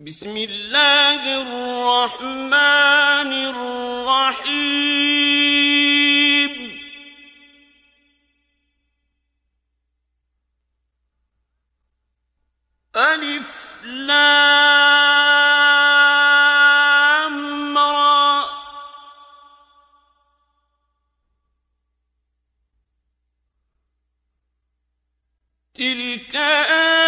بسم الله الرحمن الرحيم. ألف لام را. تلك آه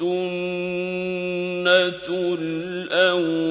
سُنَّةُ الْأَوَّلِينَ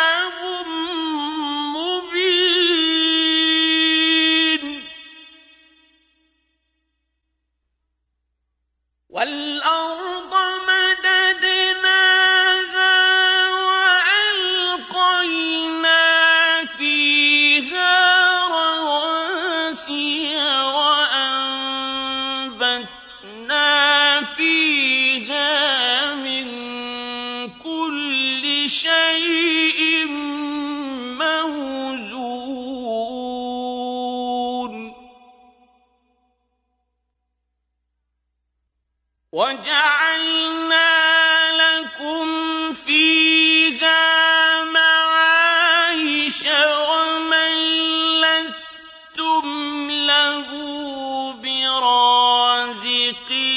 الصادقين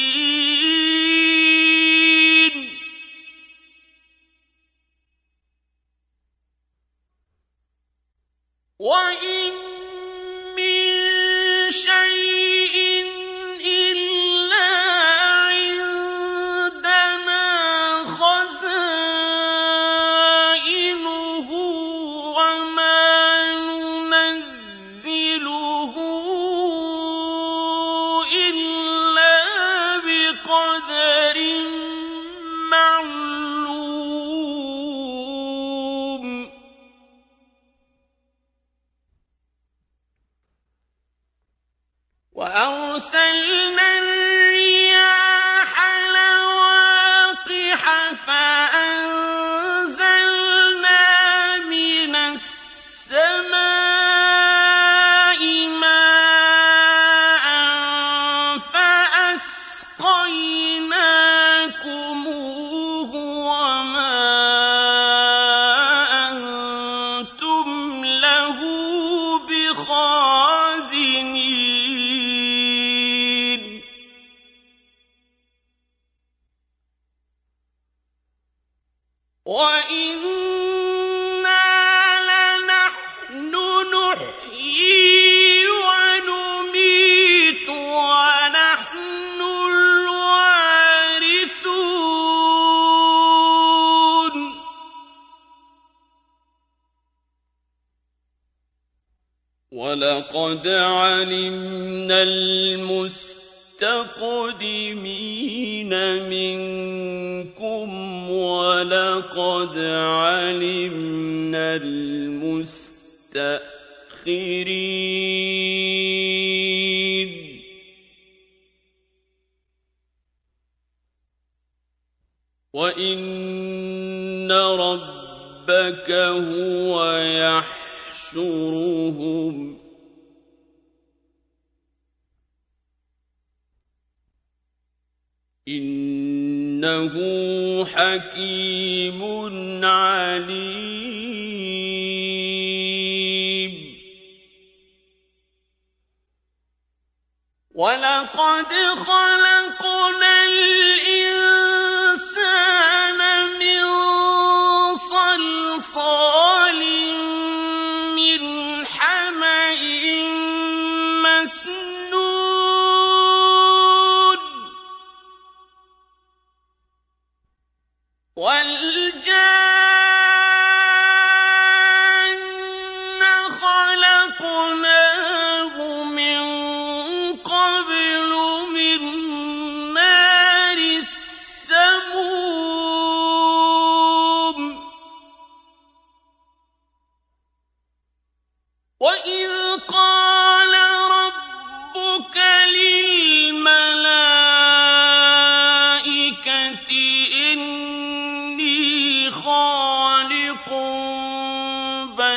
وَلَقَدْ عَلِمْنَا الْمُسْتَقْدِمِينَ مِنكُمْ وَلَقَدْ عَلِمْنَا الْمُسْتَأْخِرِينَ. وَإِنَّ رَبَّكَ هُوَ يَحْشُرُهُمْ إِنَّهُ حَكِيمٌ عَلِيمٌ. وَلَقَدْ خَلَقْنَا الْإِنسَانَ مِن صَلْصَالٍ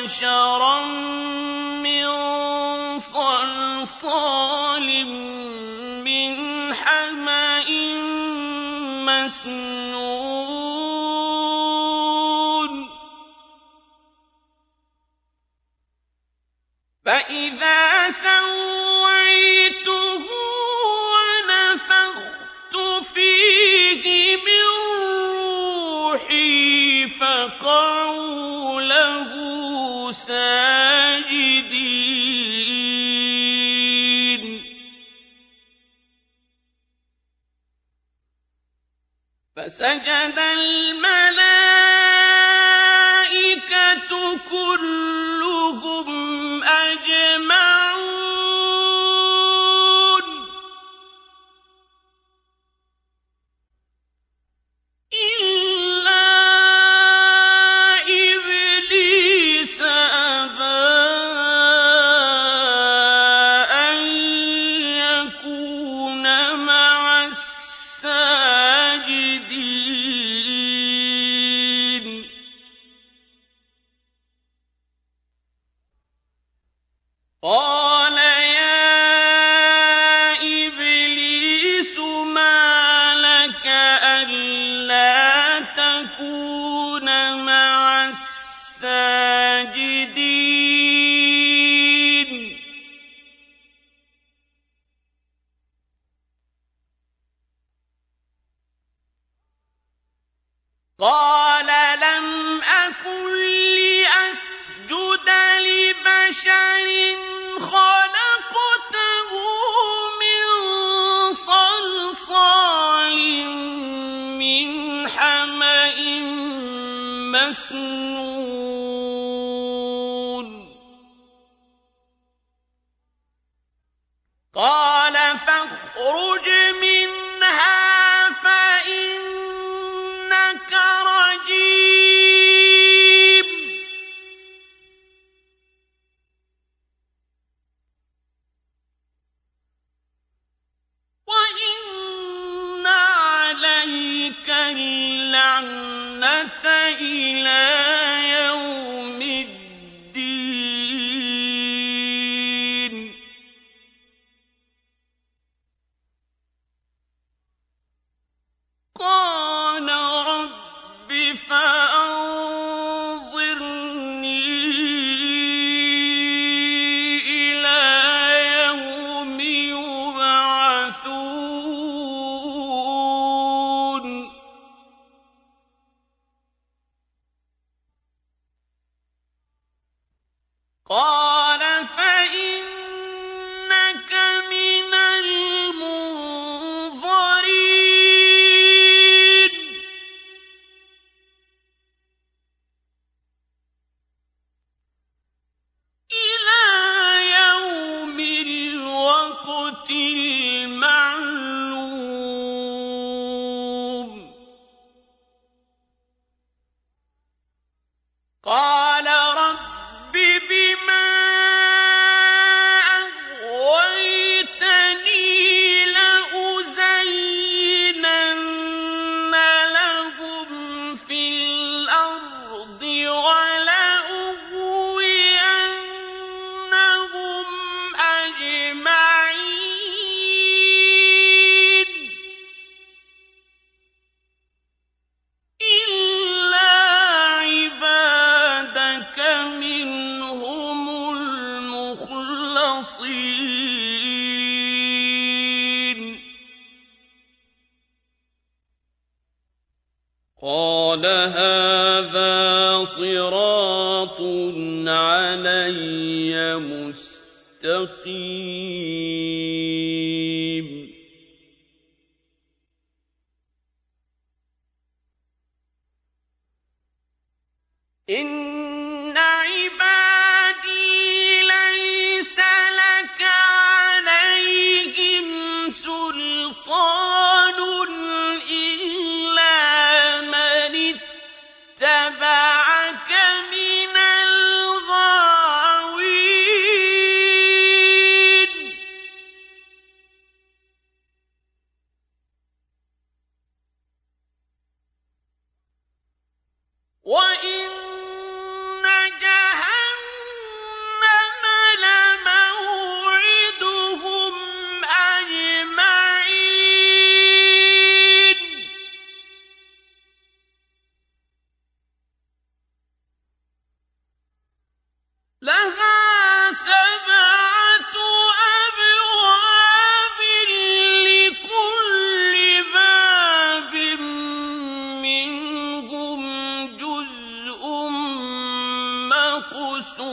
بشرا من صلصال من حمأ مسنون فإذا سويت ساجدين. فسجد الملائكة كلهم أجمعون إن تقسون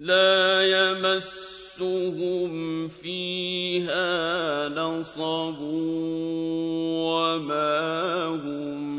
لَا يَمَسُّهُمْ فِيهَا نَصَبٌ وَمَا هُمْ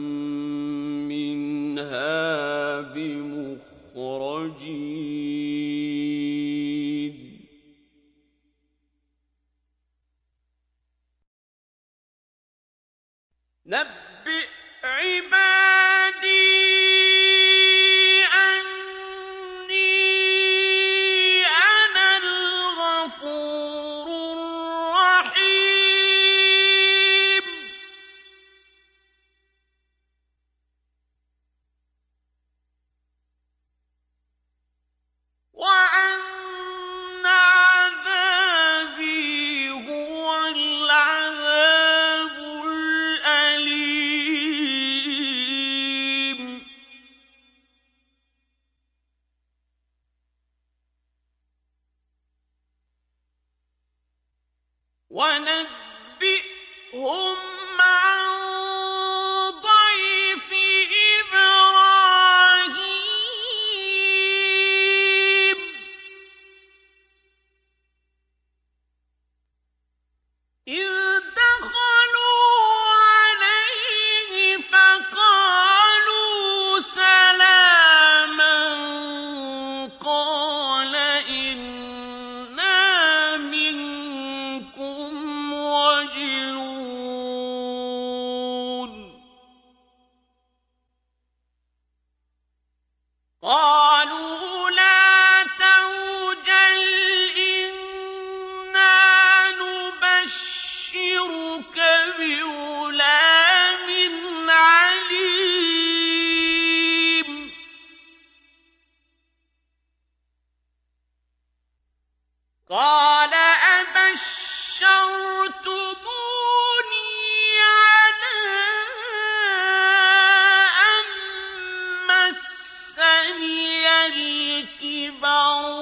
ونبئهم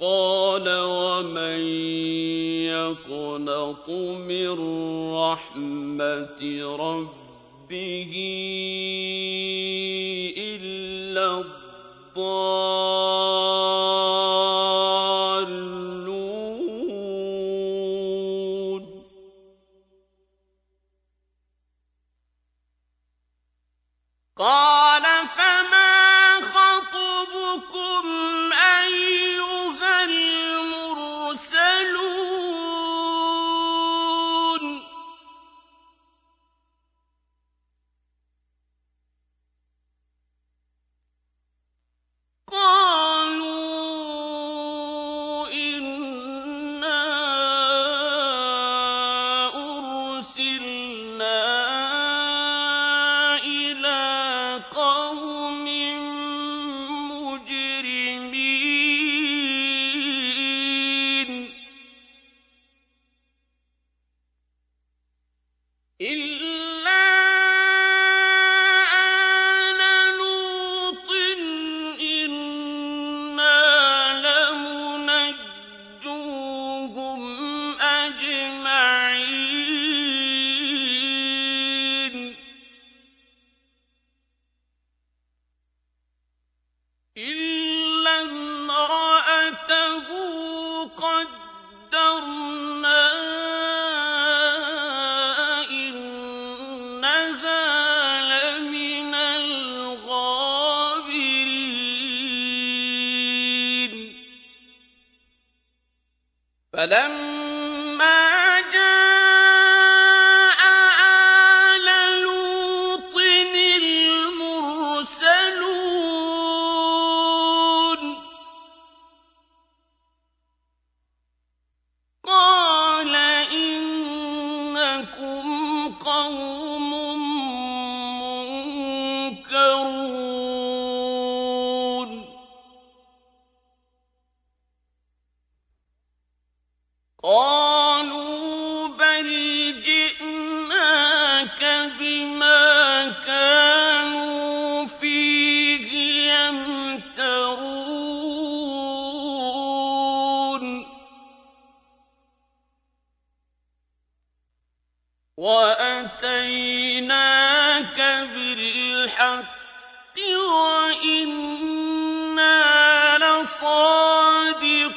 قَالَ وَمَن يَقْنَطُ مِن رَّحْمَةِ رَبِّهِ إِلَّا الضَّالُّونَ فلم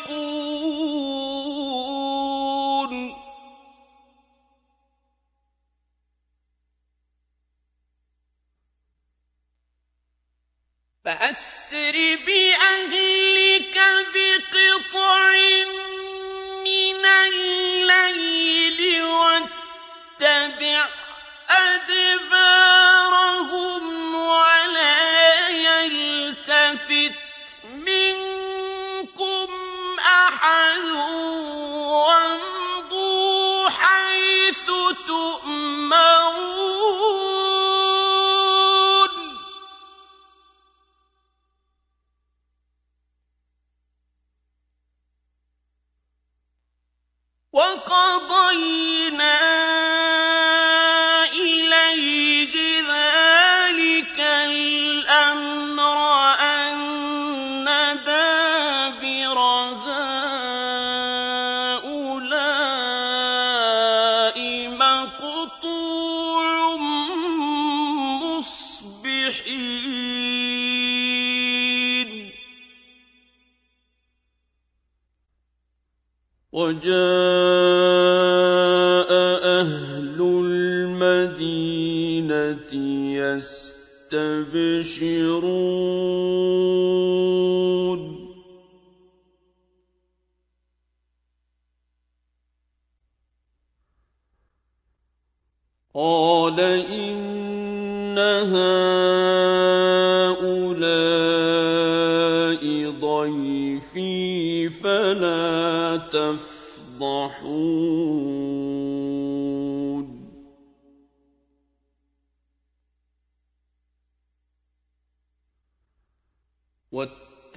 يقول وَجَاءَ أَهْلُ الْمَدِينَةِ يَسْتَبْشِرُونَ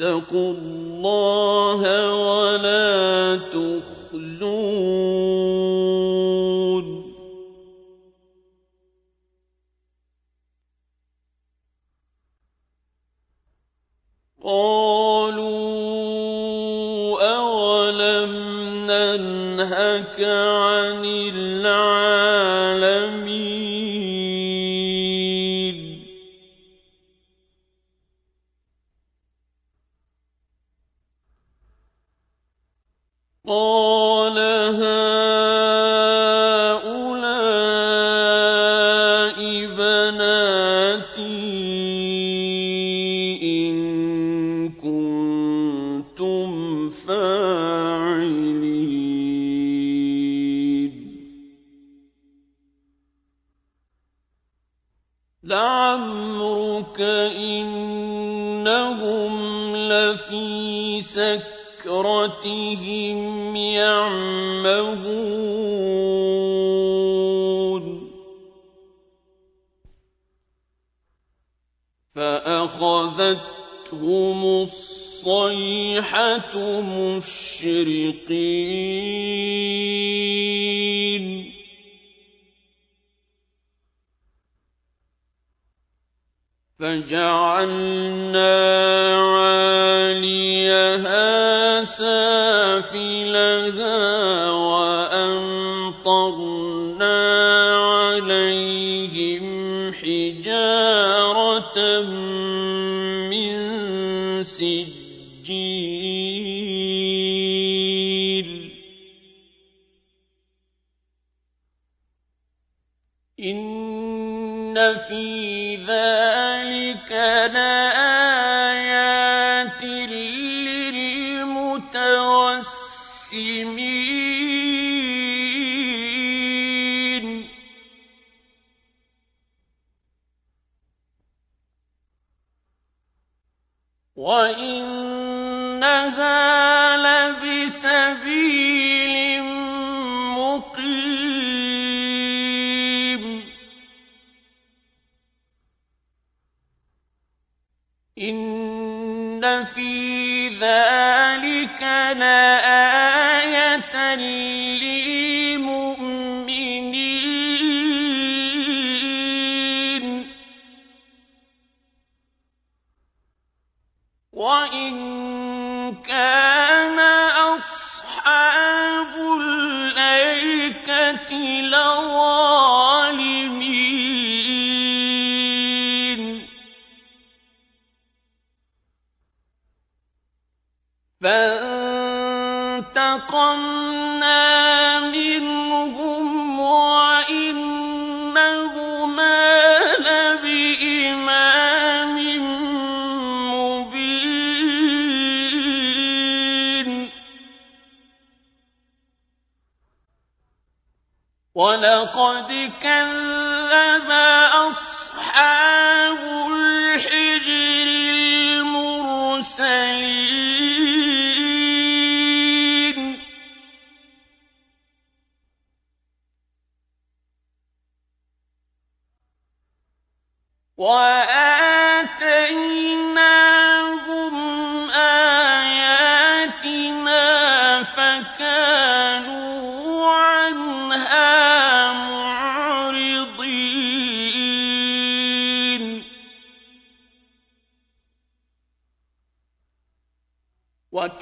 اتقوا الله ولا تخزون. قالوا أولم ننهك عن فجعلنا عاليها سافلها وأمطرنا عليهم حجارة من سجيل. إن في إن في ذلك لآية ولقد كذب أصحاب الحجر المرسلين وآتيناهم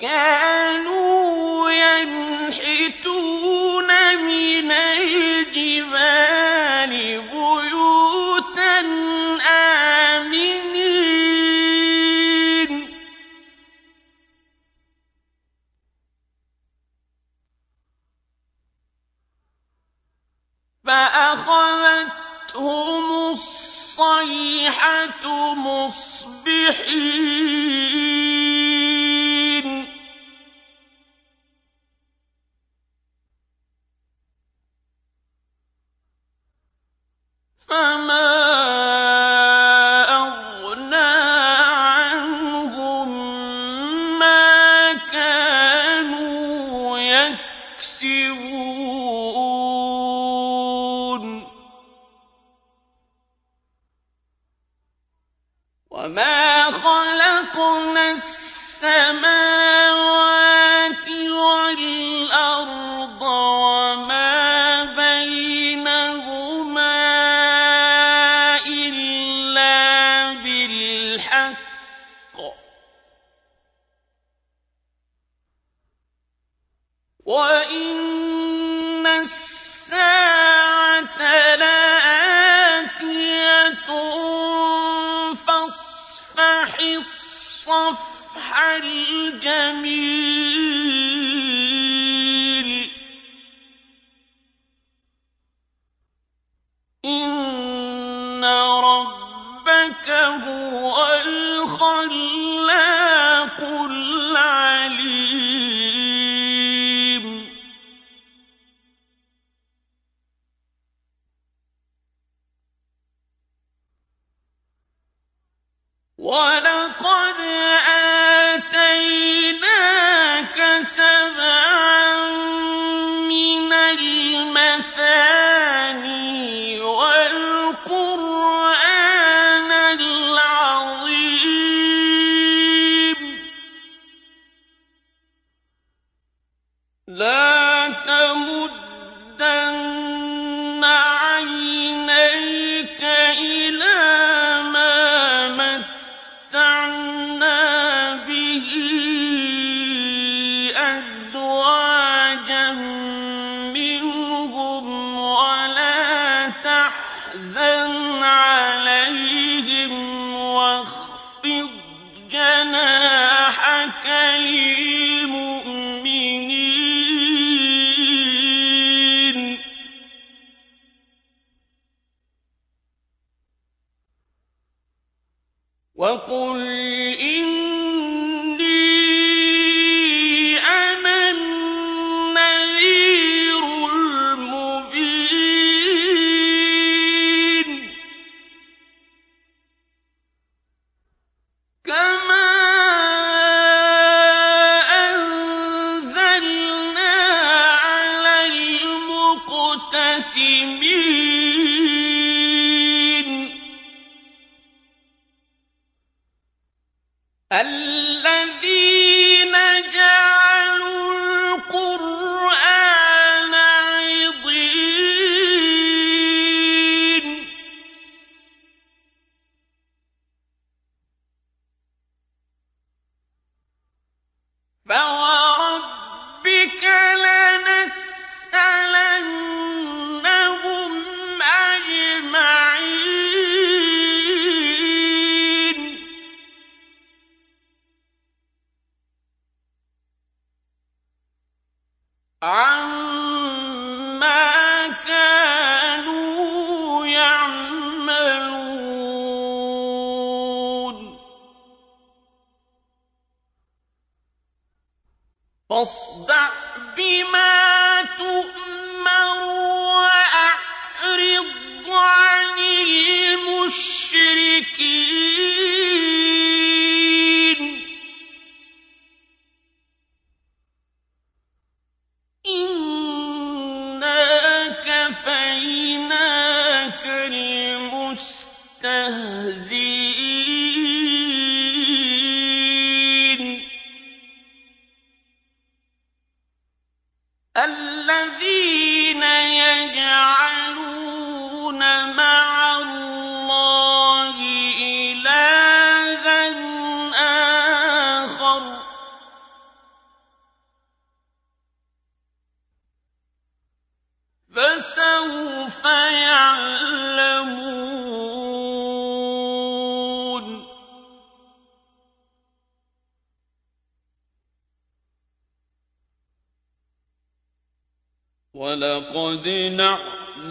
وكانوا ينحتون من الجبال بيوتا آمنين. فأخذتهم الصيحة مصبحين. وقل عَمَّا كَانُوا يَعْمَلُونَ فَاصْدَعْ بِمَا تُؤْمَرُ وَأَعْرِضْ عَنِ الْمُشْرِكِينَ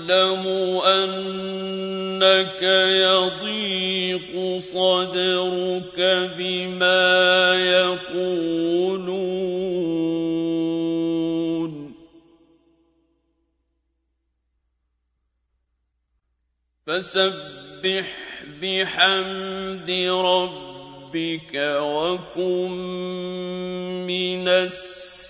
واعلم أنك يضيق صدرك بما يقولون. فسبح بحمد ربك وكن من الساجدين.